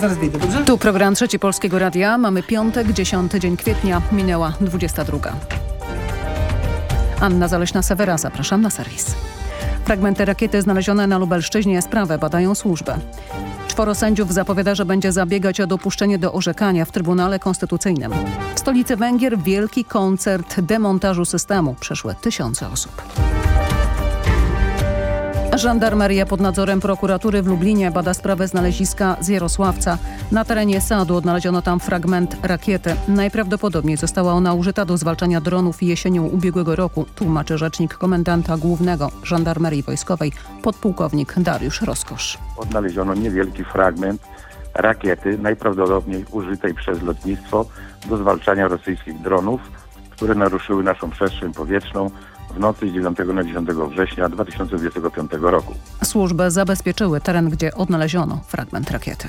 Zaraz wyjdę, dobrze? Tu program Trzeci Polskiego Radia. Mamy piątek, 10 dzień kwietnia. Minęła 22. Anna Zaleśna-Sewera, zapraszam na serwis. Fragmenty rakiety znalezione na Lubelszczyźnie sprawę badają służby. Czworo sędziów zapowiada, że będzie zabiegać o dopuszczenie do orzekania w Trybunale Konstytucyjnym. W stolicy Węgier wielki koncert demontażu systemu. Przeszły tysiące osób. Żandarmeria pod nadzorem prokuratury w Lublinie bada sprawę znaleziska z Jarosławca. Na terenie sadu odnaleziono tam fragment rakiety. Najprawdopodobniej została ona użyta do zwalczania dronów jesienią ubiegłego roku, tłumaczy rzecznik komendanta głównego Żandarmerii Wojskowej, podpułkownik Dariusz Roskosz. Odnaleziono niewielki fragment rakiety, najprawdopodobniej użytej przez lotnictwo do zwalczania rosyjskich dronów, które naruszyły naszą przestrzeń powietrzną w nocy z 9 na 10 września 2025 roku. Służby zabezpieczyły teren, gdzie odnaleziono fragment rakiety.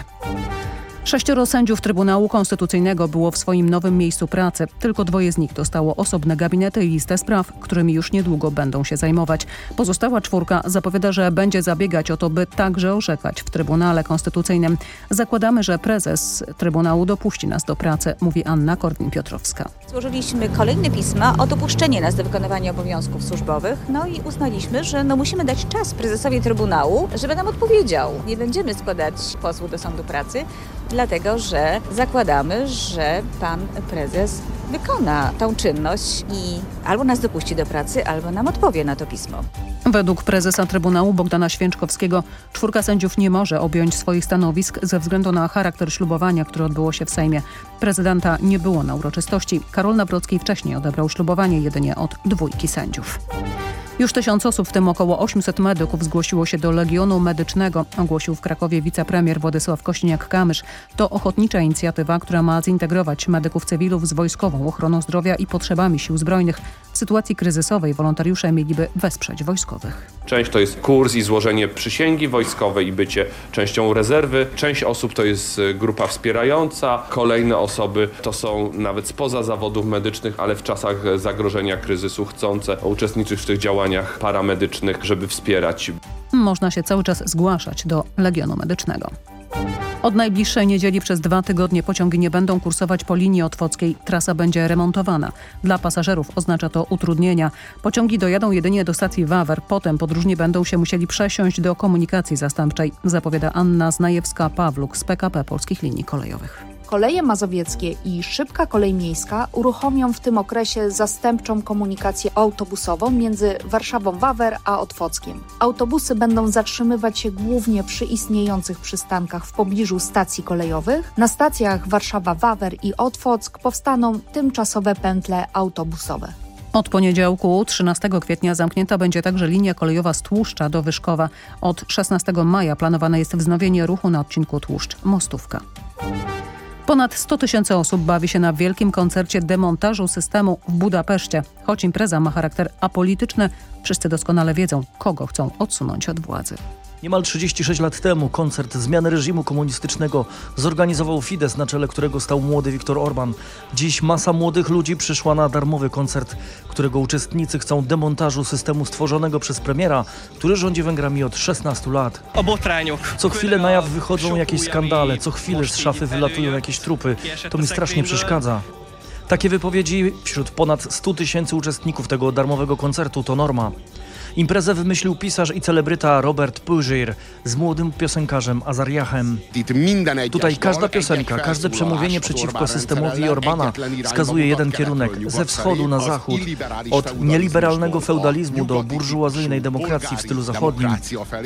Sześcioro sędziów Trybunału Konstytucyjnego było w swoim nowym miejscu pracy. Tylko dwoje z nich dostało osobne gabinety i listę spraw, którymi już niedługo będą się zajmować. Pozostała czwórka zapowiada, że będzie zabiegać o to, by także orzekać w Trybunale Konstytucyjnym. Zakładamy, że prezes Trybunału dopuści nas do pracy, mówi Anna Korwin-Piotrowska. Złożyliśmy kolejne pisma o dopuszczenie nas do wykonywania obowiązków służbowych, no i uznaliśmy, że no musimy dać czas prezesowi Trybunału, żeby nam odpowiedział. Nie będziemy składać pozwu do sądu pracy, dlatego że zakładamy, że pan prezes wykona tą czynność i albo nas dopuści do pracy, albo nam odpowie na to pismo. Według prezesa Trybunału Bogdana Święczkowskiego czwórka sędziów nie może objąć swoich stanowisk ze względu na charakter ślubowania, które odbyło się w Sejmie. Prezydenta nie było na uroczystości. Karol Nawrocki wcześniej odebrał ślubowanie jedynie od dwójki sędziów. Już tysiąc osób, w tym około 800 medyków zgłosiło się do Legionu Medycznego, ogłosił w Krakowie wicepremier Władysław Kośniak-Kamysz. To ochotnicza inicjatywa, która ma zintegrować medyków cywilów z wojskową ochroną zdrowia i potrzebami sił zbrojnych. W sytuacji kryzysowej wolontariusze mieliby wesprzeć wojskowych. Część to jest kurs i złożenie przysięgi wojskowej i bycie częścią rezerwy. Część osób to jest y, grupa wspierająca. Kolejne osoby to są nawet spoza zawodów medycznych, ale w czasach zagrożenia kryzysu chcące uczestniczyć w tych działaniach paramedycznych, żeby wspierać. Można się cały czas zgłaszać do Legionu Medycznego. Od najbliższej niedzieli przez dwa tygodnie pociągi nie będą kursować po linii otwockiej. Trasa będzie remontowana. Dla pasażerów oznacza to utrudnienia. Pociągi dojadą jedynie do stacji Wawer. Potem podróżni będą się musieli przesiąść do komunikacji zastępczej, zapowiada Anna Znajewska-Pawluk z PKP Polskich Linii Kolejowych. Koleje mazowieckie i szybka kolej miejska uruchomią w tym okresie zastępczą komunikację autobusową między Warszawą-Wawer a Otwockiem. Autobusy będą zatrzymywać się głównie przy istniejących przystankach w pobliżu stacji kolejowych. Na stacjach Warszawa-Wawer i Otwock powstaną tymczasowe pętle autobusowe. Od poniedziałku 13 kwietnia zamknięta będzie także linia kolejowa z Tłuszcza do Wyszkowa. Od 16 maja planowane jest wznowienie ruchu na odcinku Tłuszcz-Mostówka. Ponad 100 tysięcy osób bawi się na wielkim koncercie demontażu systemu w Budapeszcie. Choć impreza ma charakter apolityczny, wszyscy doskonale wiedzą, kogo chcą odsunąć od władzy. Niemal 36 lat temu koncert zmiany reżimu komunistycznego zorganizował Fidesz, na czele którego stał młody Viktor Orban. Dziś masa młodych ludzi przyszła na darmowy koncert, którego uczestnicy chcą demontażu systemu stworzonego przez premiera, który rządzi Węgrami od 16 lat. Co chwilę na jaw wychodzą jakieś skandale, co chwilę z szafy wylatują jakieś trupy. To mi strasznie przeszkadza. Takie wypowiedzi wśród ponad 100 tysięcy uczestników tego darmowego koncertu to norma. Imprezę wymyślił pisarz i celebryta Robert Pujir z młodym piosenkarzem Azariachem. Tutaj każda piosenka, każde przemówienie przeciwko systemowi Orbana wskazuje jeden kierunek, ze wschodu na zachód, od nieliberalnego feudalizmu do burżuazyjnej demokracji w stylu zachodnim,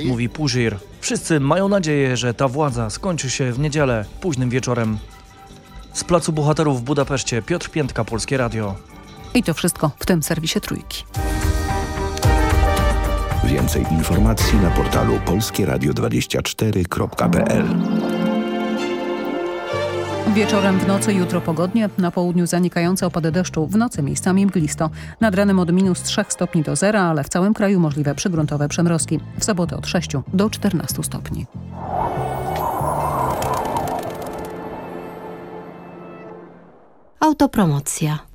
mówi Pujir. Wszyscy mają nadzieję, że ta władza skończy się w niedzielę, późnym wieczorem. Z Placu Bohaterów w Budapeszcie Piotr Piętka, Polskie Radio. I to wszystko w tym serwisie Trójki. Więcej informacji na portalu polskieradio24.pl Wieczorem w nocy jutro pogodnie, na południu zanikające opady deszczu, w nocy miejscami mglisto. Nad ranem od minus 3 stopni do zera, ale w całym kraju możliwe przygruntowe przemrozki. W sobotę od 6 do 14 stopni. Autopromocja.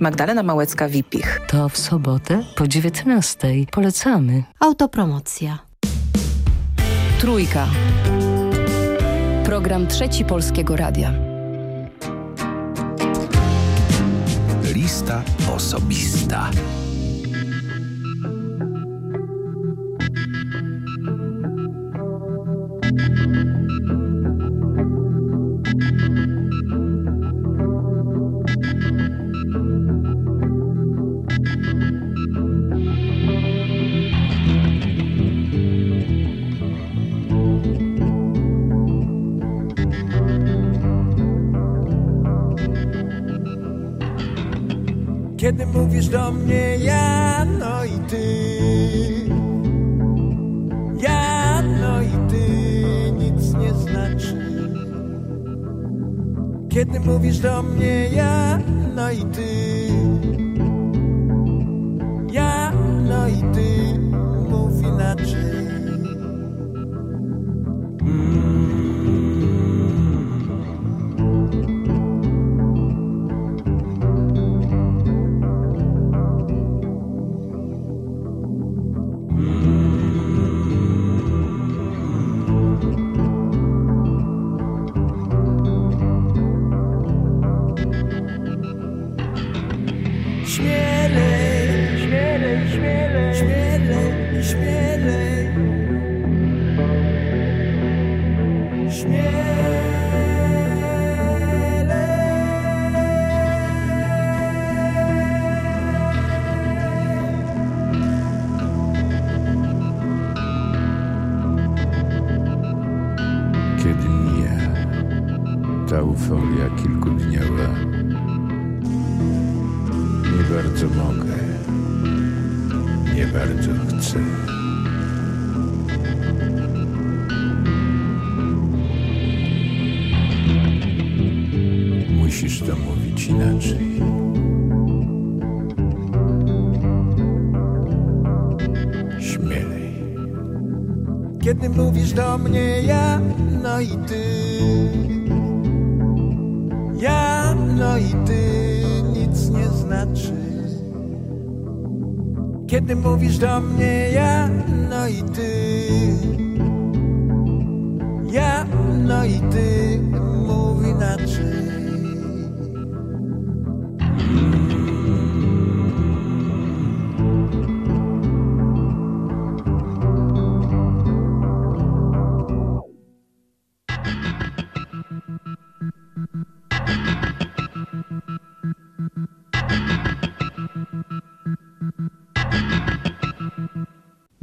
Magdalena Małecka-Wipich. To w sobotę po 19. Polecamy. Autopromocja. Trójka. Program Trzeci Polskiego Radia. Lista osobista. Do mnie ja, no i ty. Ja, no i ty nic nie znaczy. Kiedy mówisz do mnie ja, no i ty i ty. Ja, no i ty nic nie znaczy. Kiedy mówisz do mnie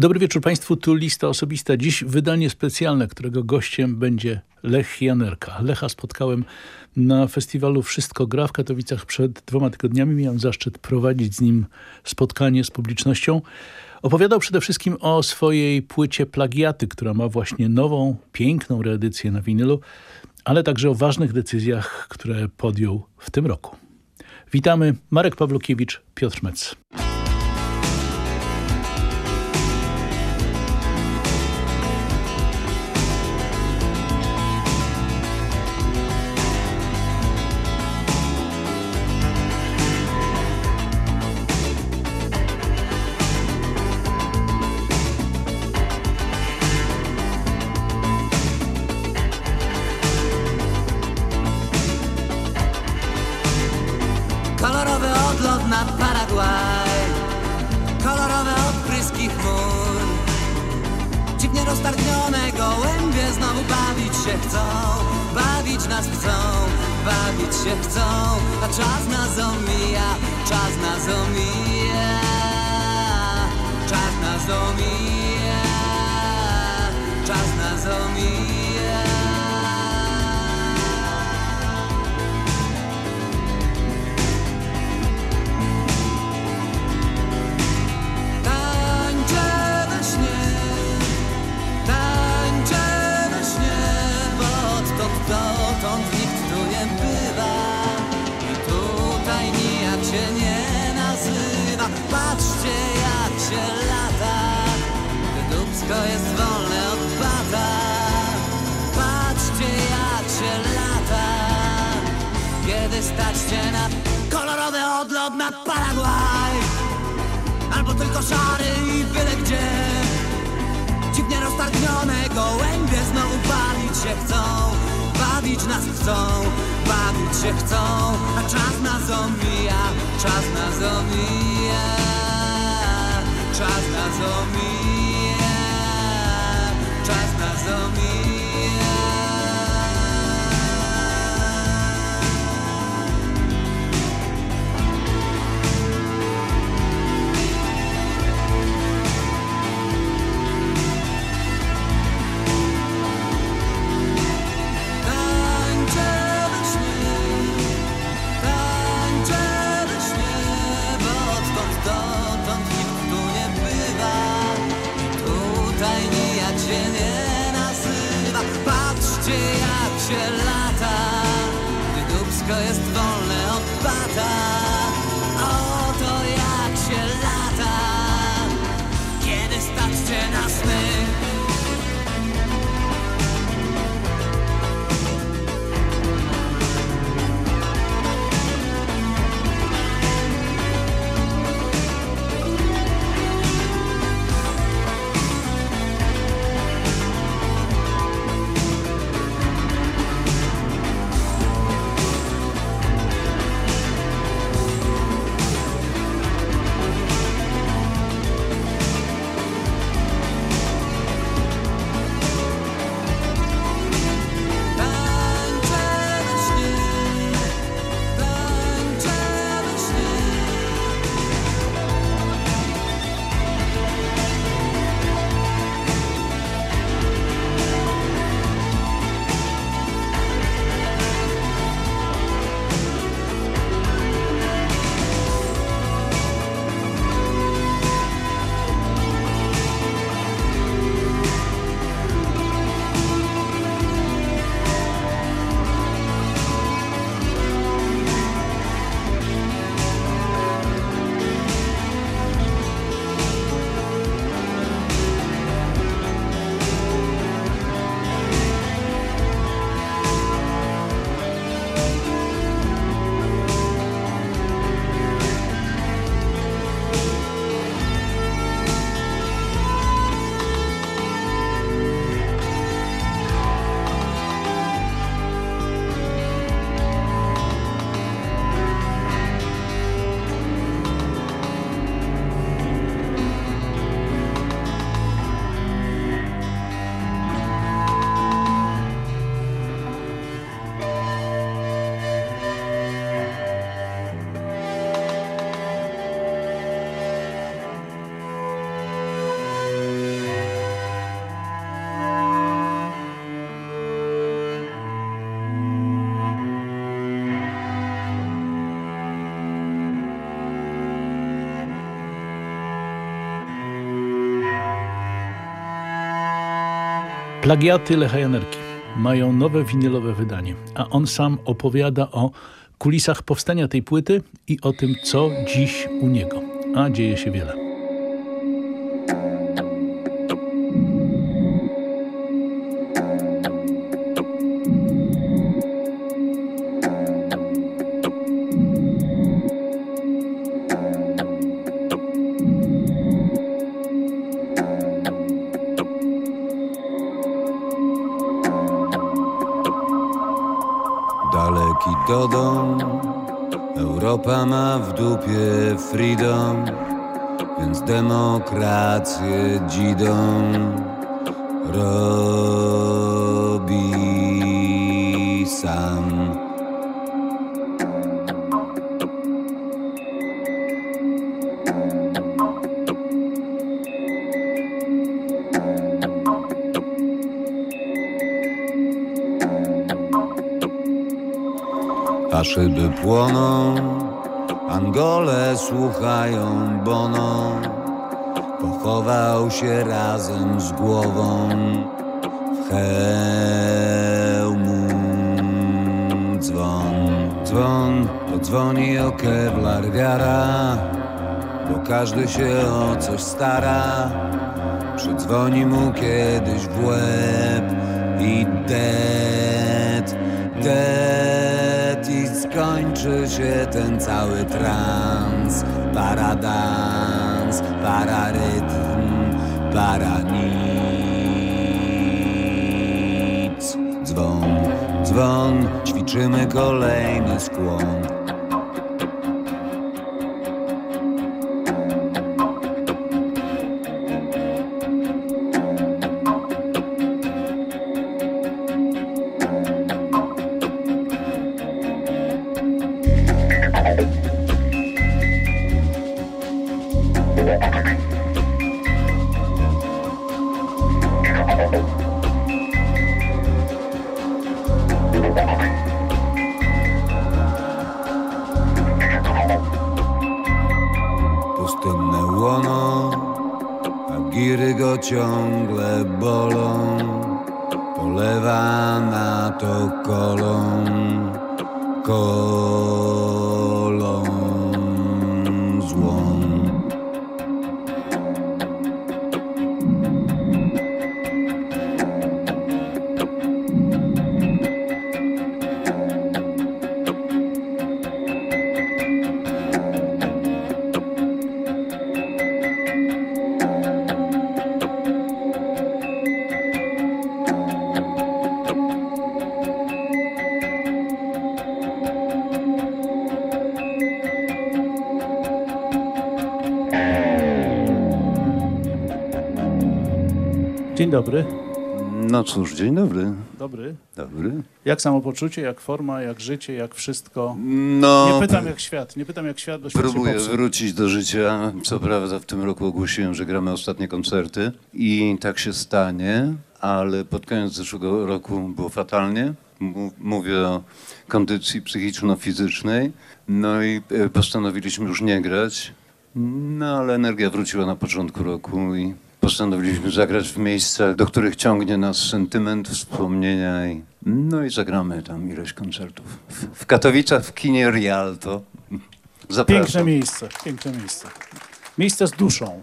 Dobry wieczór Państwu, tu lista osobista. Dziś wydanie specjalne, którego gościem będzie Lech Janerka. Lecha spotkałem na festiwalu Wszystko Gra w Katowicach przed dwoma tygodniami. Miałem zaszczyt prowadzić z nim spotkanie z publicznością. Opowiadał przede wszystkim o swojej płycie Plagiaty, która ma właśnie nową, piękną reedycję na winylu, ale także o ważnych decyzjach, które podjął w tym roku. Witamy Marek Pawlukiewicz, Piotr Metz. Szary i byle gdzie. Dziwnie roztargnione gołębie znowu bawić się chcą Bawić nas chcą, bawić się chcą. A czas nas omija, czas nas omija Czas nas omija, czas nas omija Patrzcie jak się lata, gdy dubsko jest wolne od bata. Plagiaty Lecha Janerki mają nowe winylowe wydanie, a on sam opowiada o kulisach powstania tej płyty i o tym, co dziś u niego. A dzieje się wiele. Dodon, Europa ma w dupie freedom, więc demokrację dzidą szyby płoną, Angole słuchają Bono. Pochował się razem z głową w hełmu dzwon. Dzwon, to dzwoni o Kevlar wiara, bo każdy się o coś stara. Przydzwoni mu kiedyś w łeb i det i skończy się ten cały trans, paradans, pararytm, paranic. Dzwon, dzwon, ćwiczymy kolejny skłon. Ciągle bolą. Polewa na to kolą, kolą dobry. No cóż, dzień dobry. Dobry. Dobry. Jak samopoczucie, jak forma, jak życie, jak wszystko? No, Nie pytam jak świat, nie pytam jak świat, bo świat się Próbuję wrócić do życia. Co prawda w tym roku ogłosiłem, że gramy ostatnie koncerty i tak się stanie, ale pod koniec zeszłego roku było fatalnie. Mówię o kondycji psychiczno-fizycznej. No i e, postanowiliśmy już nie grać. No ale energia wróciła na początku roku i postanowiliśmy zagrać w miejscach, do których ciągnie nas sentyment, wspomnienia i no i zagramy tam ileś koncertów. W, Katowicach w kinie Rialto. Zapraszam. Piękne miejsce, piękne miejsce. Miejsce z duszą.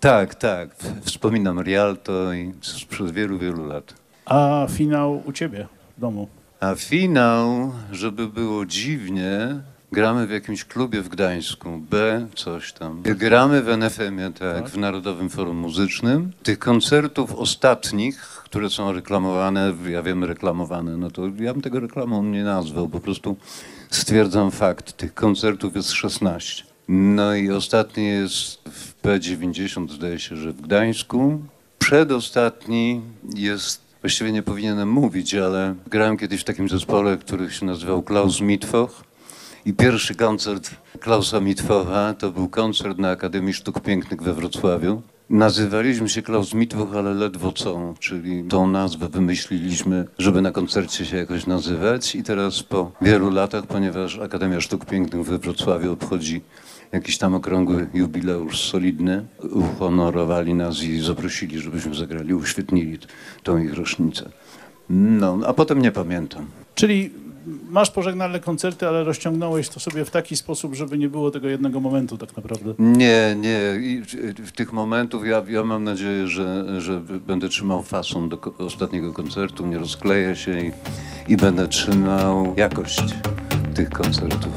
Tak, tak. Wspominam Rialto i sprzed wielu, wielu lat. A finał u ciebie w domu. A finał, żeby było dziwnie, gramy w jakimś klubie w Gdańsku, B, coś tam. Gramy w NFM-ie, tak, w Narodowym Forum Muzycznym. Tych koncertów ostatnich, które są reklamowane, ja wiem, reklamowane, no to ja bym tego reklamą nie nazwał, po prostu stwierdzam fakt. Tych koncertów jest 16. No i ostatni jest w P90, zdaje się, że w Gdańsku. Przedostatni jest, właściwie nie powinienem mówić, ale grałem kiedyś w takim zespole, który się nazywał Klaus Mitwoch. I pierwszy koncert Klausa Mitwocha to był koncert na Akademii Sztuk Pięknych we Wrocławiu. Nazywaliśmy się Klaus Mitwoch, ale ledwo co, czyli tą nazwę wymyśliliśmy, żeby na koncercie się jakoś nazywać. I teraz po wielu latach, ponieważ Akademia Sztuk Pięknych we Wrocławiu obchodzi jakiś tam okrągły jubileusz solidny, uhonorowali nas i zaprosili, żebyśmy zagrali, uświetnili tą ich rocznicę. No, a potem nie pamiętam. Czyli masz pożegnalne koncerty, ale rozciągnąłeś to sobie w taki sposób, żeby nie było tego jednego momentu tak naprawdę. Nie, nie. I w- w tych momentów ja, ja mam nadzieję, że, że będę trzymał fason do ko- ostatniego koncertu, nie rozkleję się i, i będę trzymał jakość tych koncertów.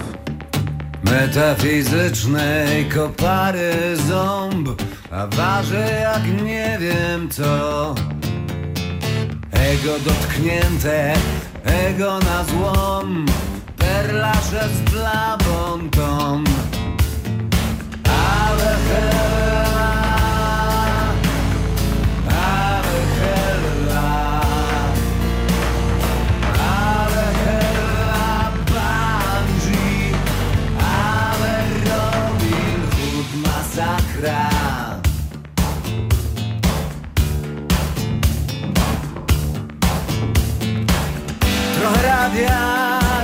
Metafizycznej kopary ząb, a waży jak nie wiem co. Ego dotknięte, ego na złom, perlasze z dla bonton. Ale hella,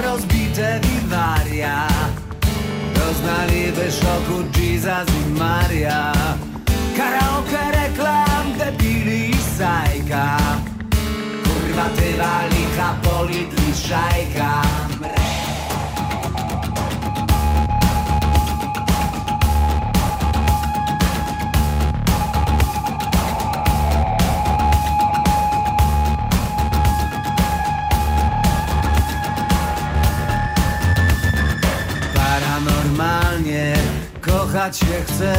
Rozbite wiwaria. Doznaliby szoku Jesus i Maria. Karaoke, reklam, debili i sajka. Kurwa tywa, licha, polit, liszajka Spać się chce,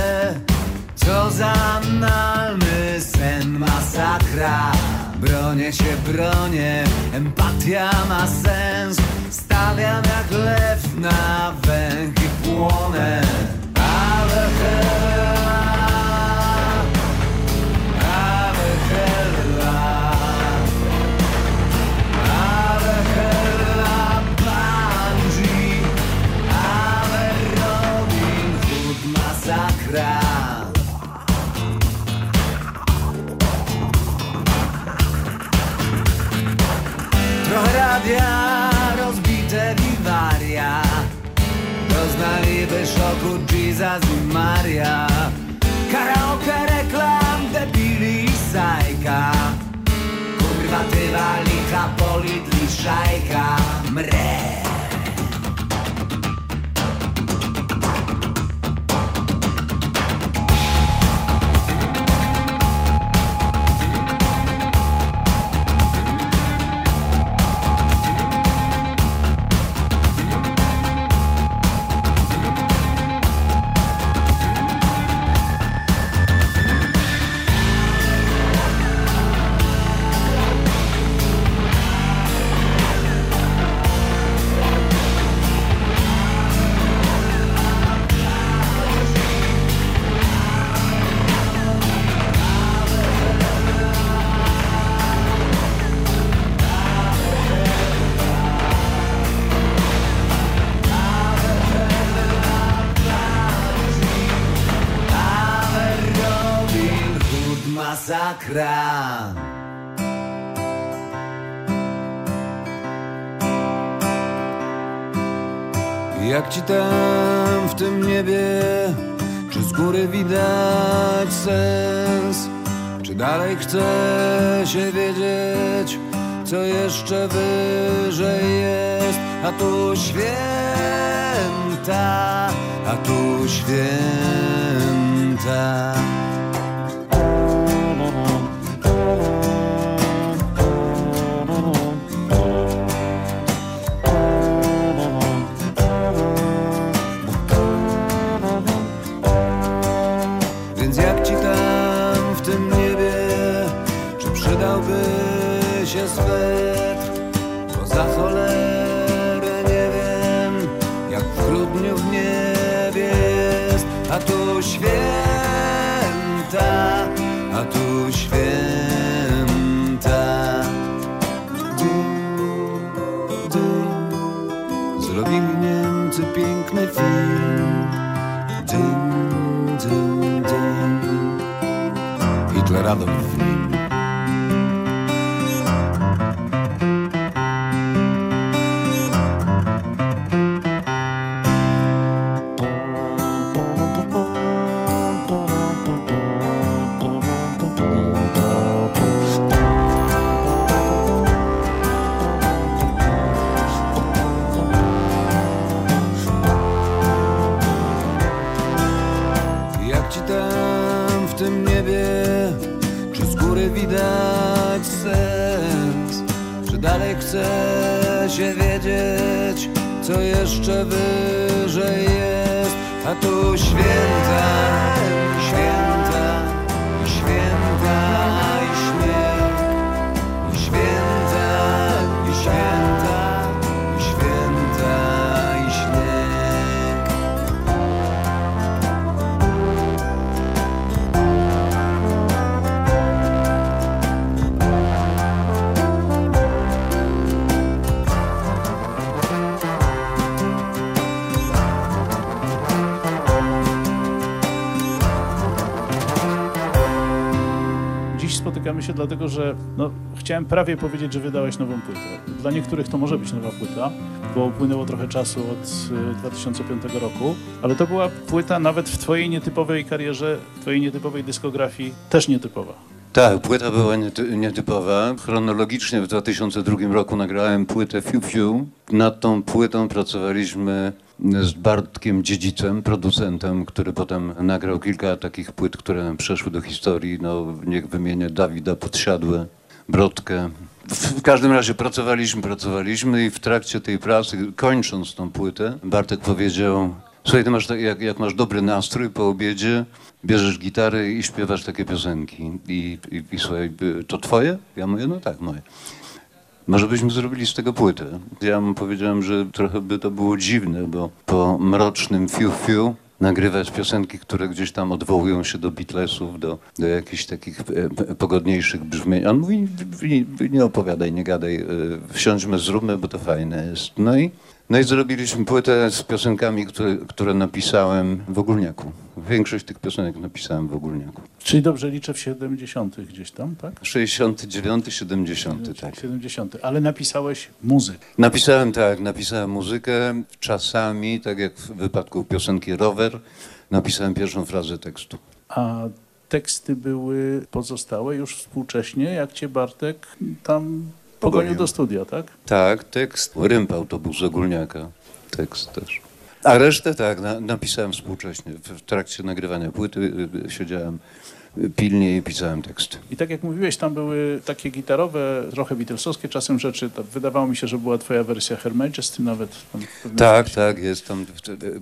co za analny sen masakra. Bronię się, bronię, empatia ma sens. Stawiam jak lew na węch i płonę Doznaliby szoku Jesus i Maria. Karaoke, reklam, debili i sajka. Kurwa tywa, licha, polit, liszajka. Mre Jak ci tam w tym niebie, czy z góry widać sens? Czy dalej chce się wiedzieć, co jeszcze wyżej jest? A tu święta, a tu święta. Dlatego, że no, chciałem prawie powiedzieć, że wydałeś nową płytę. Dla niektórych to może być nowa płyta, bo upłynęło trochę czasu od y, 2005 roku, ale to była płyta nawet w twojej nietypowej karierze, twojej nietypowej dyskografii też nietypowa. Tak, płyta była niety, nietypowa. Chronologicznie w 2002 roku nagrałem płytę Fiu Fiu. Nad tą płytą pracowaliśmy z Bartkiem Dziedzicem, producentem, który potem nagrał kilka takich płyt, które przeszły do historii. No, niech wymienię Dawida Podsiadłe, Brodkę. W każdym razie pracowaliśmy, pracowaliśmy i w trakcie tej pracy, kończąc tą płytę, Bartek powiedział, Słuchaj, ty masz, tak- jak, jak masz dobry nastrój po obiedzie, bierzesz gitarę i śpiewasz takie piosenki. I, i, i słuchaj, y, to twoje? Ja mówię, no tak, moje. Może byśmy zrobili z tego płytę. Ja mu powiedziałem, że trochę by to było dziwne, bo po mrocznym fiu-fiu nagrywać piosenki, które gdzieś tam odwołują się do Beatlesów, do, do jakichś takich e, pogodniejszych brzmień. On mówi, nie, nie opowiadaj, nie gadaj, e, wsiądźmy, zróbmy, bo to fajne jest. No i, no i zrobiliśmy płytę z piosenkami, które, które napisałem w Ogólniaku. Większość tych piosenek napisałem w Ogólniaku. Czyli dobrze liczę w 70 gdzieś tam, tak? 69, 70, tak. 70, ale napisałeś muzykę. Napisałem tak, napisałem muzykę, czasami, tak jak w wypadku piosenki Rower, napisałem pierwszą frazę tekstu. A teksty były pozostałe już współcześnie, jak cię Bartek tam pogonił do studia, tak? Tak, tekst, rymp autobus Ogólniaka, tekst też. A resztę tak, na, napisałem współcześnie. W, w trakcie nagrywania płyty y, y, siedziałem y, pilnie i pisałem tekst. I tak jak mówiłeś, tam były takie gitarowe, trochę Beatlesowskie czasem rzeczy. To wydawało mi się, że była twoja wersja Her Majesty nawet. Tam Tak, tak, jest tam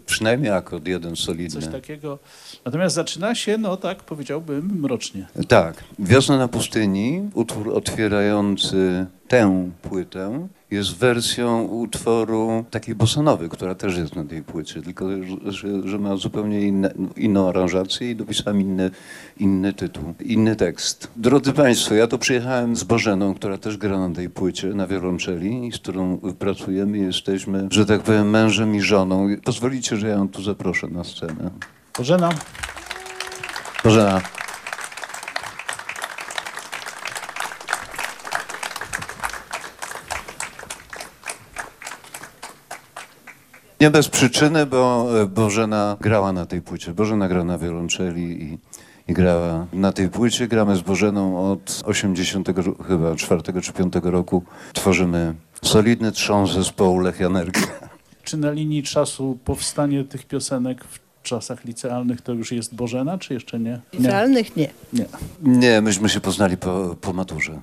przynajmniej akord jeden solidny. Coś takiego. Natomiast zaczyna się, no tak powiedziałbym, mrocznie. Tak. Wiosna na pustyni, utwór otwierający tę płytę, jest wersją utworu takiej bosanowy, która też jest na tej płycie, tylko że, że, ma zupełnie inne, inną aranżację i dopisałem inny, inny tytuł, inny tekst. Drodzy Państwo, ja to przyjechałem z Bożeną, która też gra na tej płycie, na wiolonczeli, z którą pracujemy. Jesteśmy, że tak powiem, mężem i żoną. Pozwolicie, że ja ją tu zaproszę na scenę. Bożena. Bożena. Nie bez przyczyny, bo Bożena grała na tej płycie. Bożena gra na wiolonczeli i, i grała na tej płycie. Gramy z Bożeną od 80 ro- chyba 4 czy 5 roku. Tworzymy solidny trzon zespołu Lech Janerka. Czy na linii czasu powstanie tych piosenek w czasach licealnych to już jest Bożena, czy jeszcze nie? Licealnych nie. Nie. Nie, myśmy się poznali po, po maturze.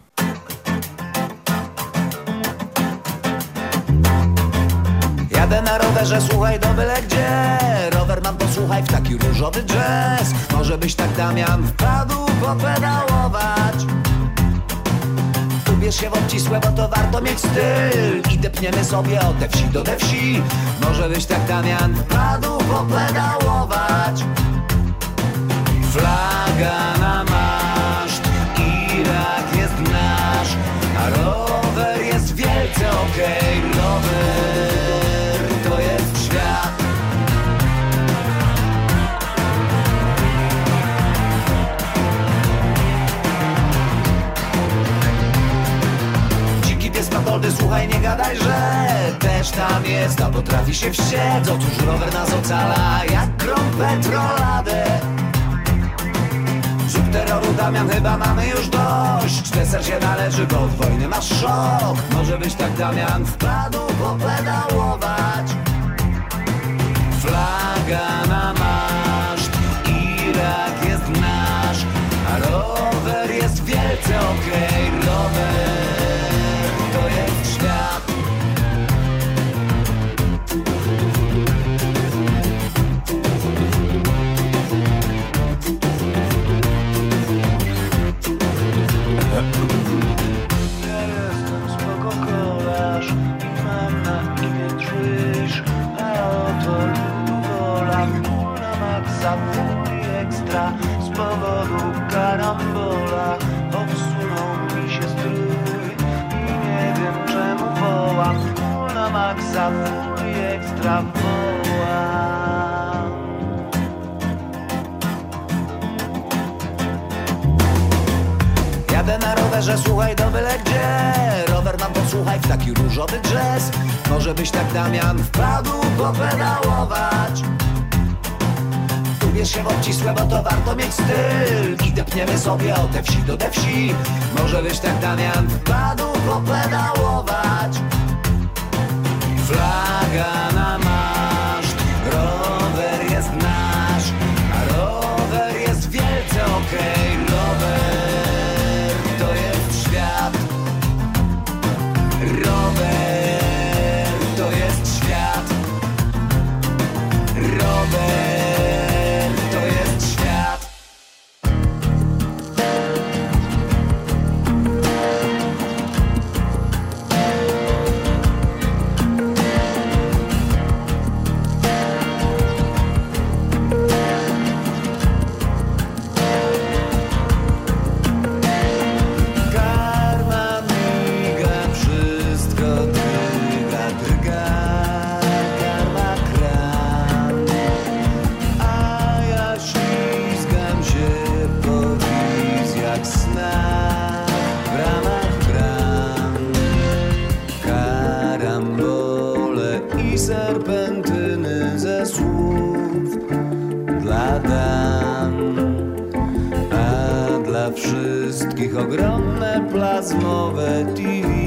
Jadę na rowerze, słuchaj do byle gdzie. Rower mam posłuchaj w taki różowy jazz Może byś tak Damian wpadł popedałować. Ubierz się w obcisłe, bo to warto mieć styl. I depniemy sobie od te wsi do te wsi. Może byś tak Damian wpadł popedałować. Flaga na maszt, Irak jest nasz. A rower jest wielce okej Rower słuchaj, nie gadaj, że też tam jest, a potrafi się wściec Otóż rower nas ocala, jak grom petroladę. Zup terroru Damian, chyba mamy już dość. Deser się należy, bo od wojny masz szok. Może być tak Damian, wpadł popedałować. Flaga na maszt, Irak jest nasz A rower jest wielce okej Rower mieć styl. I depniemy sobie od te wsi do te wsi. Może byś tak Damian wpadł popedałować. Flaga na i serpentyny ze słów dla dam, a dla wszystkich ogromne plazmowe TV.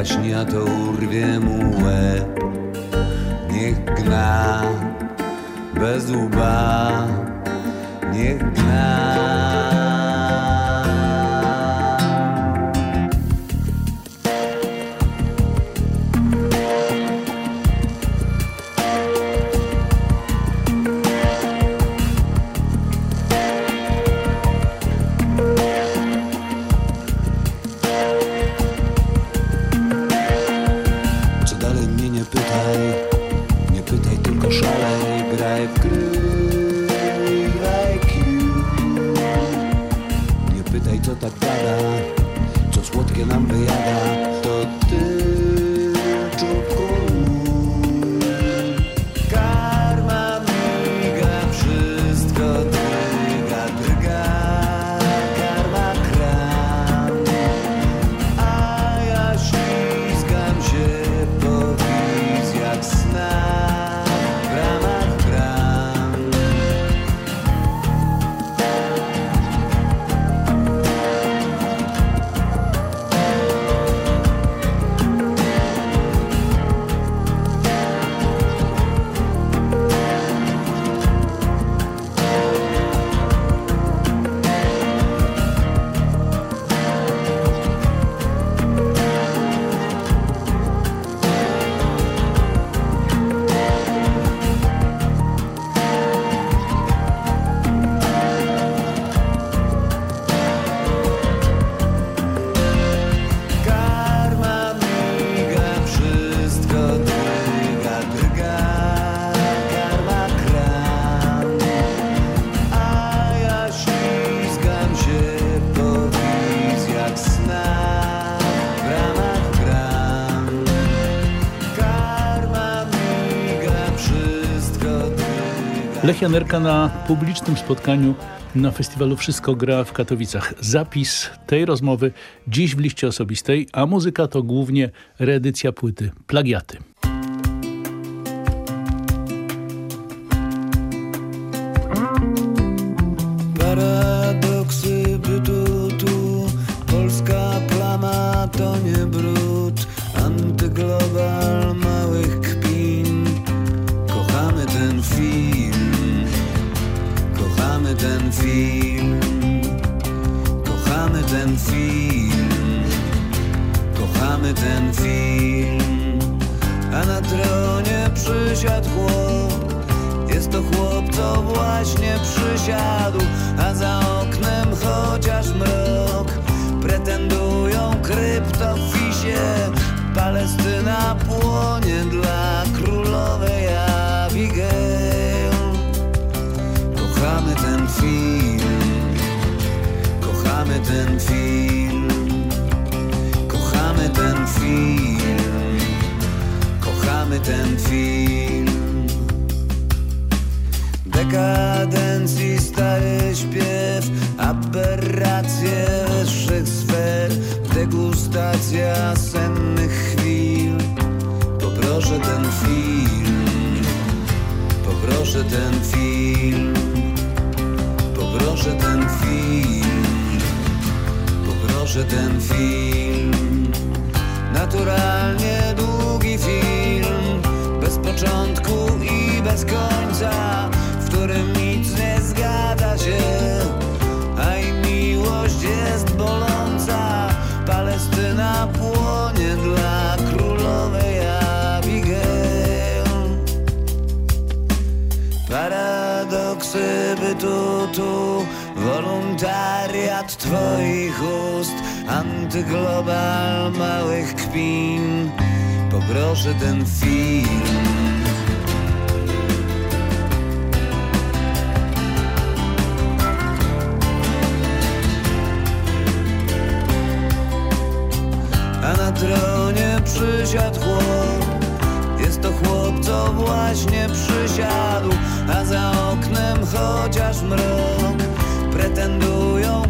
Klaśni, a to urwie mu łeb Niech gna bez łba. Niech gna drga Lech Janerka na publicznym spotkaniu na festiwalu Wszystko gra w Katowicach. Zapis tej rozmowy dziś w liście osobistej, a muzyka to głównie reedycja płyty Plagiaty. A na tronie przysiadł chłop jest to chłop, co właśnie przysiadł, a za oknem chociaż mrok. Pretendują kryptofisie, Palestyna płonie dla królowej Abigail. Kochamy ten film, kochamy ten film, kochamy ten film, kochamy ten film. Dekadencji stary śpiew Aberracje wyższych sfer Degustacja sennych chwil Poproszę ten film Poproszę ten film Poproszę ten film Poproszę ten film Naturalnie długi film Bez początku i bez końca W którym nic nie zgadza się. A i miłość jest boląca Palestyna płonie dla królowej Abigail. Paradoksy bytu tu wolontariat twoich ust Antyglobal małych kpin Poproszę ten film. A na tronie przysiadł chłop Jest to chłop, co właśnie przysiadł A za oknem chociaż mrok. Pretendują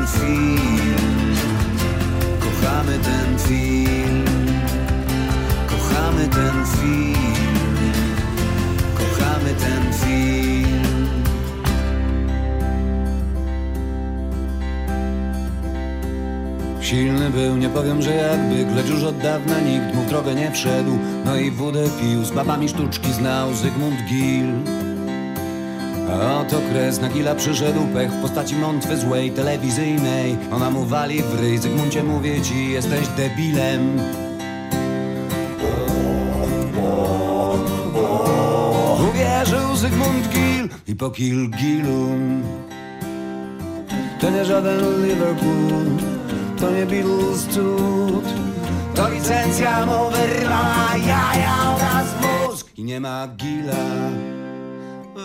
ten film. Kochamy ten film. Kochamy ten film. Kochamy ten film. Silny był, nie powiem, że jakby Lecz już od dawna nikt mu w drogę nie wszedł. No i wódę pił, z babami sztuczki znał Zygmunt Gil oto kres na Gila przyszedł pech w postaci mątwy złej telewizyjnej. Ona mu wali w ryj, Zygmuncie mówię ci, jesteś debilem. Uwierzył Zygmunt Gil i po Kill Gilu To nie żaden Liverpool, to nie Beatles cud. To licencja mu wyrwała jaja oraz mózg. I nie ma Gila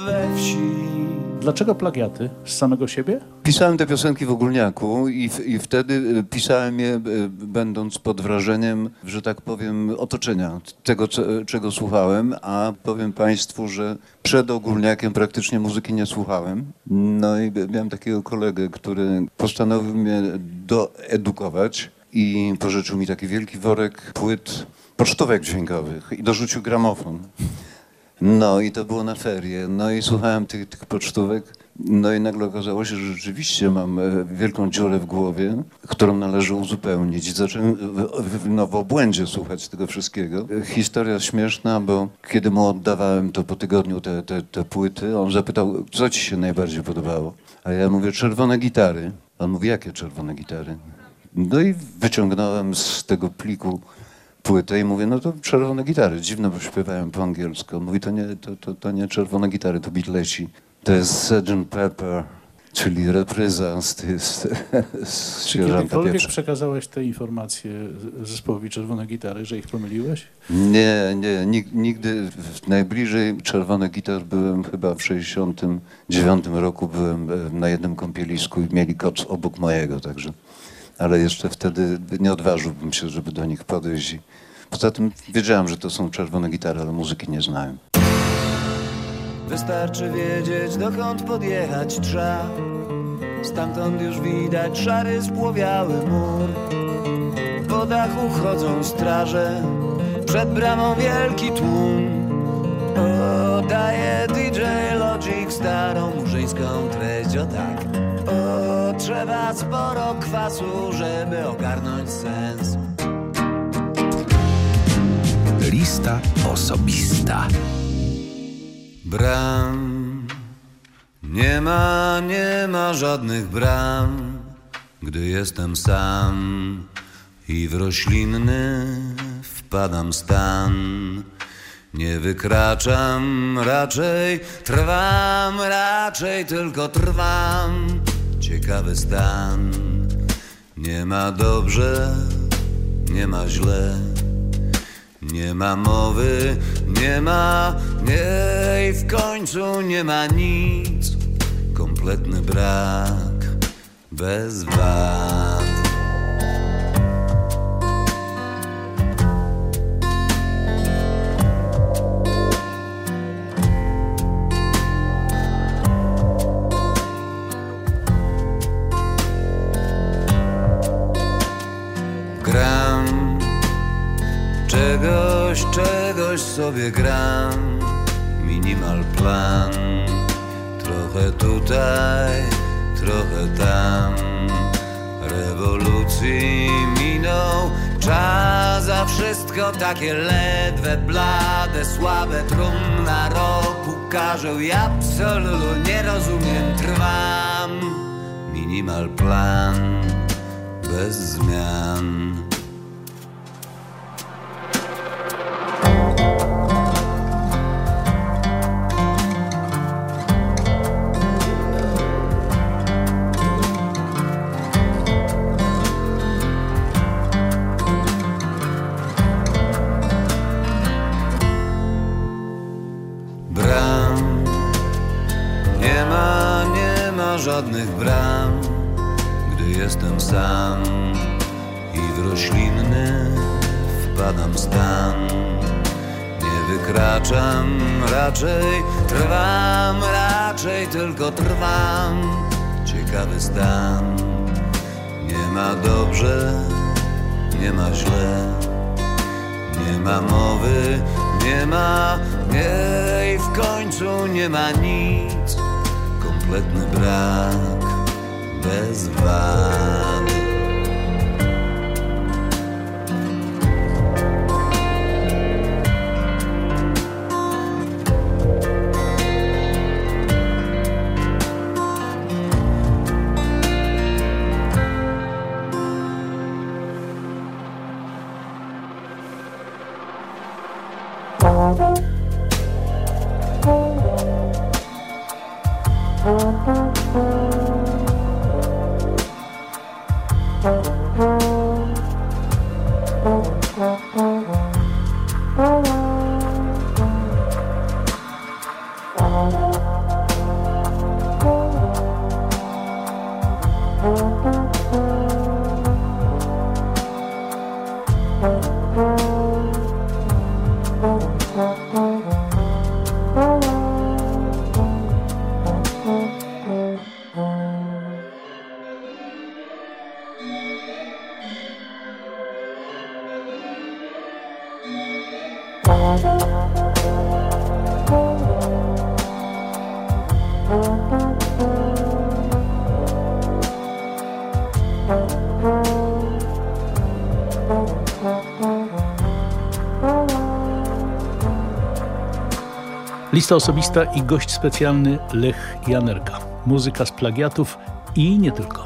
we wsi Dlaczego plagiaty? Z samego siebie? Pisałem te piosenki w ogólniaku i, w, i wtedy y, pisałem je y, będąc pod wrażeniem, że tak powiem, otoczenia, tego co, czego słuchałem, a powiem Państwu, że przed ogólniakiem praktycznie muzyki nie słuchałem. No i miałem takiego kolegę, który postanowił mnie doedukować i pożyczył mi taki wielki worek płyt pocztówek dźwiękowych i dorzucił gramofon. No i to było na ferie. No i słuchałem tych, tych pocztówek. No i nagle okazało się, że rzeczywiście mam e, wielką dziurę w głowie, którą należy uzupełnić. I zacząłem w, no, w obłędzie słuchać tego wszystkiego. Historia śmieszna, bo kiedy mu oddawałem to po tygodniu te, te, te płyty, on zapytał, co ci się najbardziej podobało? A ja mówię, czerwone gitary. On mówi, jakie czerwone gitary? No i wyciągnąłem z tego pliku płytę i mówię, no to czerwone gitary. Dziwne, bo śpiewałem po angielsku. On mówi, to nie, to, to, to nie czerwone gitary, to Beatlesi. To jest Sgt. Pepper, czyli repryza z, z, z Czy kiedykolwiek przekazałeś te informacje zespołowi Czerwone Gitary, że ich pomyliłeś? Nie, nie, nig- nigdy. Najbliżej czerwonych gitar byłem chyba w 69 roku, byłem e, na jednym kąpielisku i mieli koc obok mojego, także. Ale jeszcze wtedy nie odważyłbym się, żeby do nich podejść. Poza tym wiedziałem, że to są czerwone gitary, ale muzyki nie znałem. Wystarczy wiedzieć, dokąd podjechać trzeba. Stamtąd już widać szary, spłowiały mur. Po dachu chodzą straże, przed bramą wielki tłum. O, daje DJ Logic starą trzeba sporo kwasu, żeby ogarnąć sens. Lista osobista. Bram, nie ma, nie ma żadnych bram, gdy jestem sam i w roślinny wpadam stan. Nie wykraczam, raczej trwam, raczej tylko trwam. Ciekawy stan, nie ma dobrze, nie ma źle. Nie ma mowy, nie ma, nie i w końcu nie ma nic. Kompletny brak, bez wad. Gram. Czegoś, czegoś sobie gram. Minimal plan. Trochę tutaj, trochę tam. Rewolucji minął. Czas, a wszystko takie ledwe, blade, słabe, trumna roku każą i absolutnie nie rozumiem, trwam. Minimal plan, bez zmian. Raczej trwam Raczej tylko trwam. Ciekawy stan. Nie ma dobrze, nie ma źle. Nie ma mowy, nie ma, nie i w końcu nie ma nic. Kompletny brak, bez wad. Lista osobista i gość specjalny Lech Janerka. Muzyka z plagiatów i nie tylko.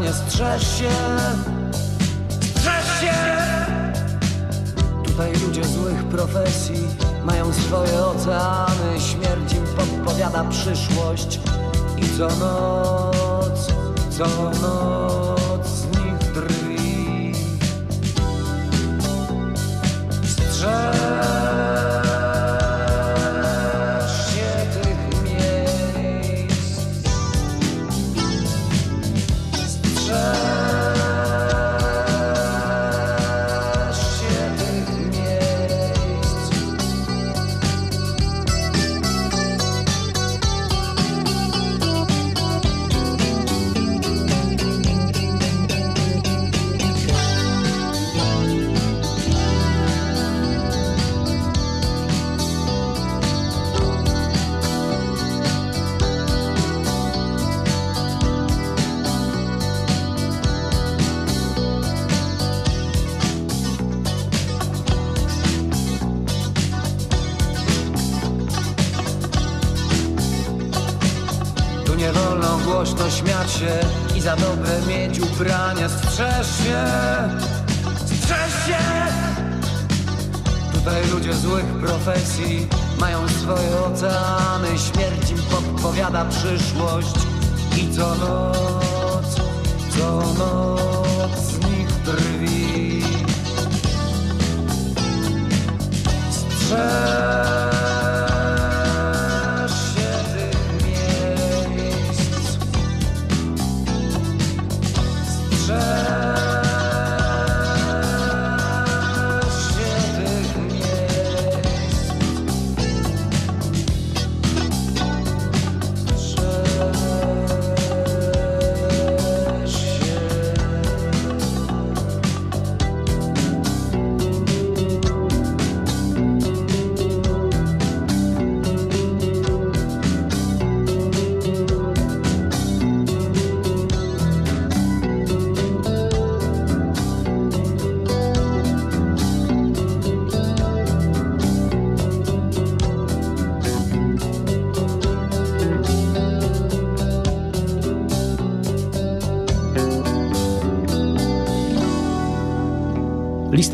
Nie strzeż się. Strzeż się! Tutaj ludzie złych profesji Mają swoje oceany. Śmierć im podpowiada przyszłość. I co noc, co noc. strzeż się, strzeż się! Tutaj ludzie złych profesji mają swoje oceany, śmierć im podpowiada przyszłość i co noc.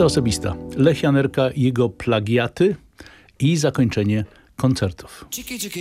Lista osobista. Lech Janerka, jego plagiaty i zakończenie koncertów. Dziki, dziki.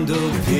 cuando pienso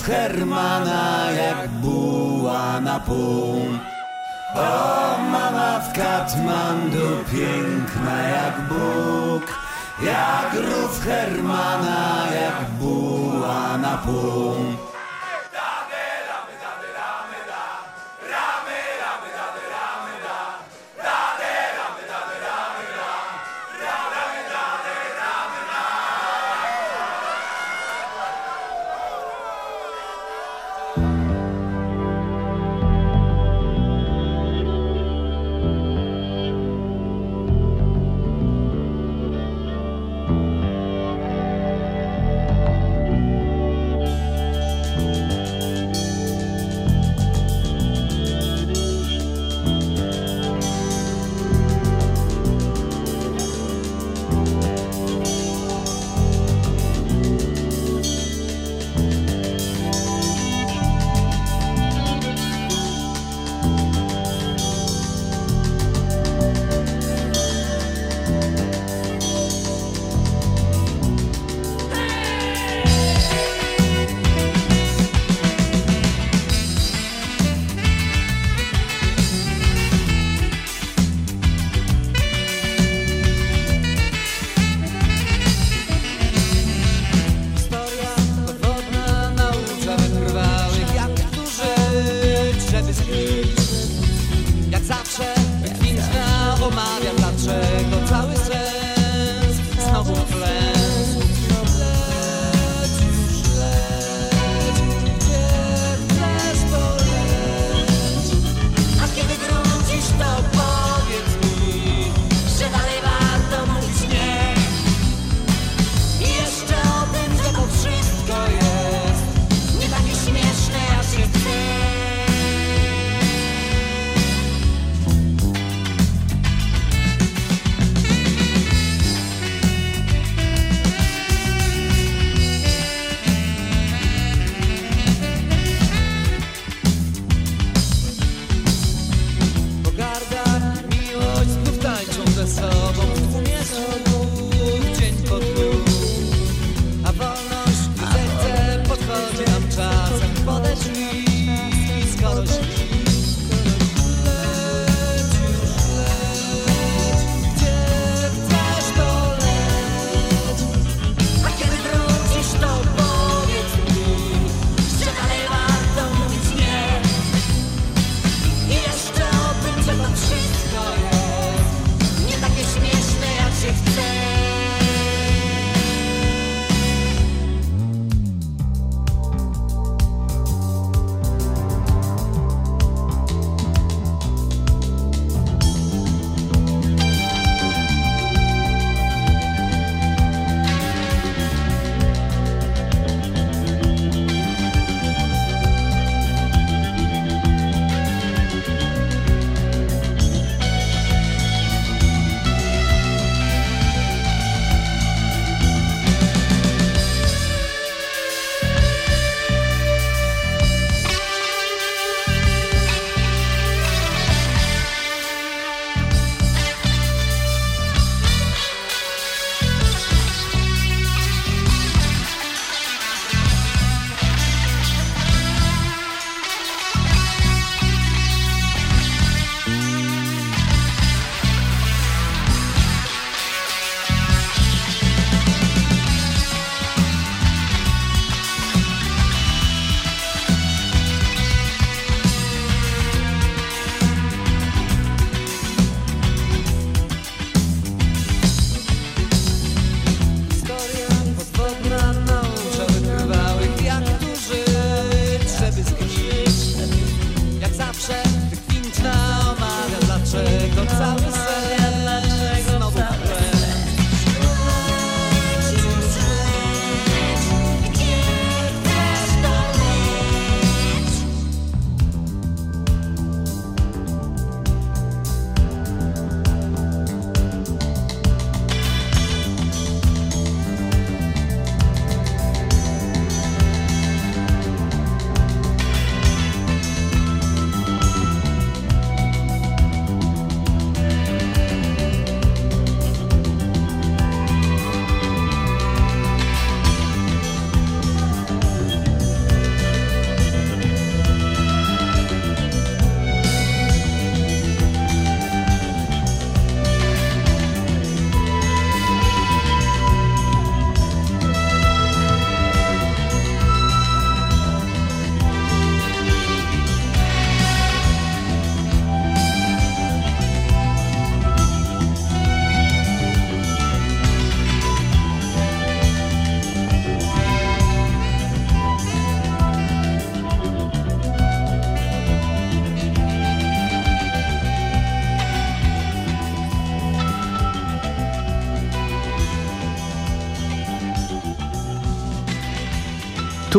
rów Hermana, jak buła na pół. O, mama w Katmandu piękna jak Bóg, jak rów Hermana, jak buła na pół.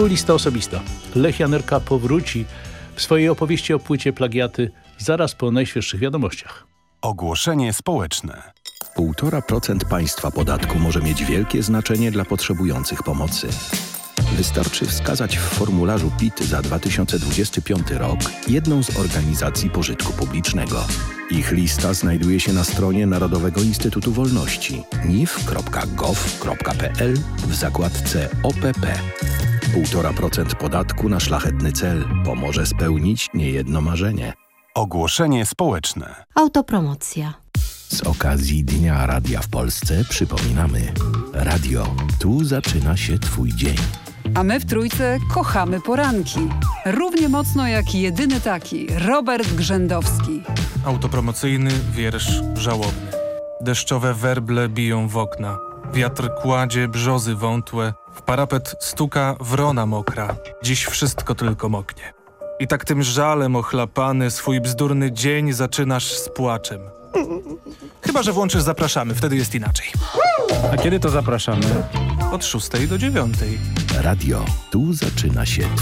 Tu lista osobista. Lech Janerka powróci w swojej opowieści o płycie plagiaty zaraz po najświeższych wiadomościach. Ogłoszenie społeczne. 1,5% państwa podatku może mieć wielkie znaczenie dla potrzebujących pomocy. Wystarczy wskazać w formularzu PIT za 2025 rok jedną z organizacji pożytku publicznego. Ich lista znajduje się na stronie Narodowego Instytutu Wolności nif.gov.pl w zakładce OPP. 1,5% podatku na szlachetny cel pomoże spełnić niejedno marzenie. Ogłoszenie społeczne. Autopromocja. Z okazji Dnia Radia w Polsce przypominamy. Radio, tu zaczyna się Twój dzień. A my w Trójce kochamy poranki. Równie mocno jak jedyny taki, Robert Grzędowski. Autopromocyjny wiersz żałobny. Deszczowe werble biją w okna. Wiatr kładzie brzozy wątłe. W parapet stuka wrona mokra. Dziś wszystko tylko moknie. I tak tym żalem ochlapany swój bzdurny dzień zaczynasz z płaczem. Chyba, że włączysz zapraszamy, wtedy jest inaczej. A kiedy to zapraszamy? Od 6 do 9. Radio, tu zaczyna się